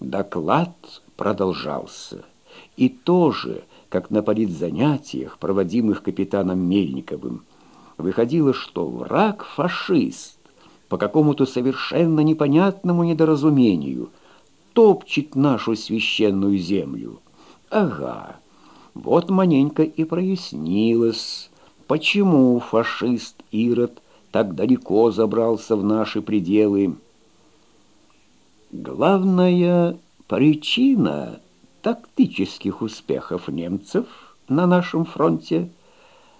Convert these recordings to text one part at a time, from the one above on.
Доклад продолжался. И тоже, как на политзанятиях, проводимых капитаном Мельниковым, выходило, что враг — фашист, по какому-то совершенно непонятному недоразумению топчет нашу священную землю. Ага, вот маненько и прояснилось, почему фашист Ирод так далеко забрался в наши пределы. Главная причина тактических успехов немцев на нашем фронте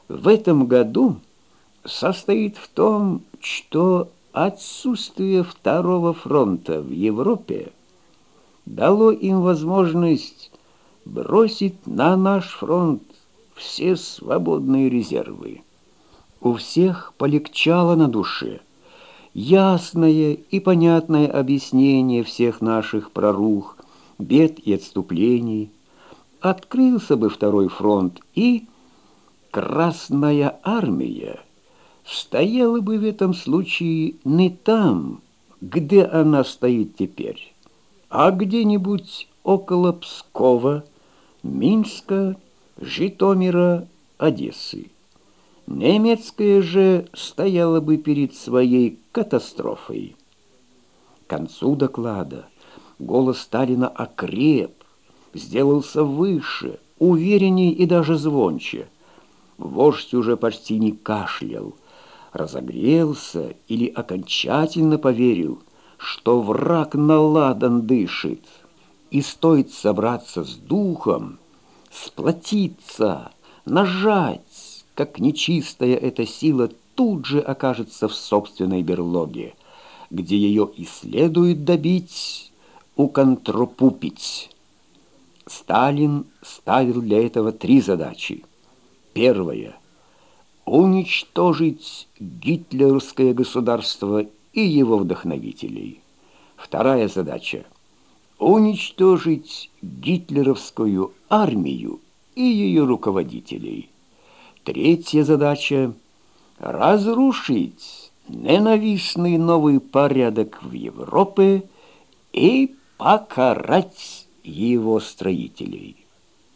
в этом году состоит в том, что отсутствие второго фронта в Европе дало им возможность бросить на наш фронт все свободные резервы. У всех полегчало на душе. Ясное и понятное объяснение всех наших прорух, бед и отступлений. Открылся бы второй фронт, и Красная Армия стояла бы в этом случае не там, где она стоит теперь, а где-нибудь около Пскова, Минска, Житомира, Одессы. Немецкая же стояла бы перед своей катастрофой. К концу доклада голос Сталина окреп, сделался выше, уверенней и даже звонче. Вождь уже почти не кашлял, разогрелся или окончательно поверил, что враг наладан дышит, и стоит собраться с духом, сплотиться, нажать, как нечистая эта сила тут же окажется в собственной берлоге, где ее и следует добить, уконтропупить. Сталин ставил для этого три задачи. Первая — уничтожить гитлеровское государство и его вдохновителей. Вторая задача — уничтожить гитлеровскую армию и ее руководителей. Третья задача — разрушить ненавистный новый порядок в Европе и покарать его строителей.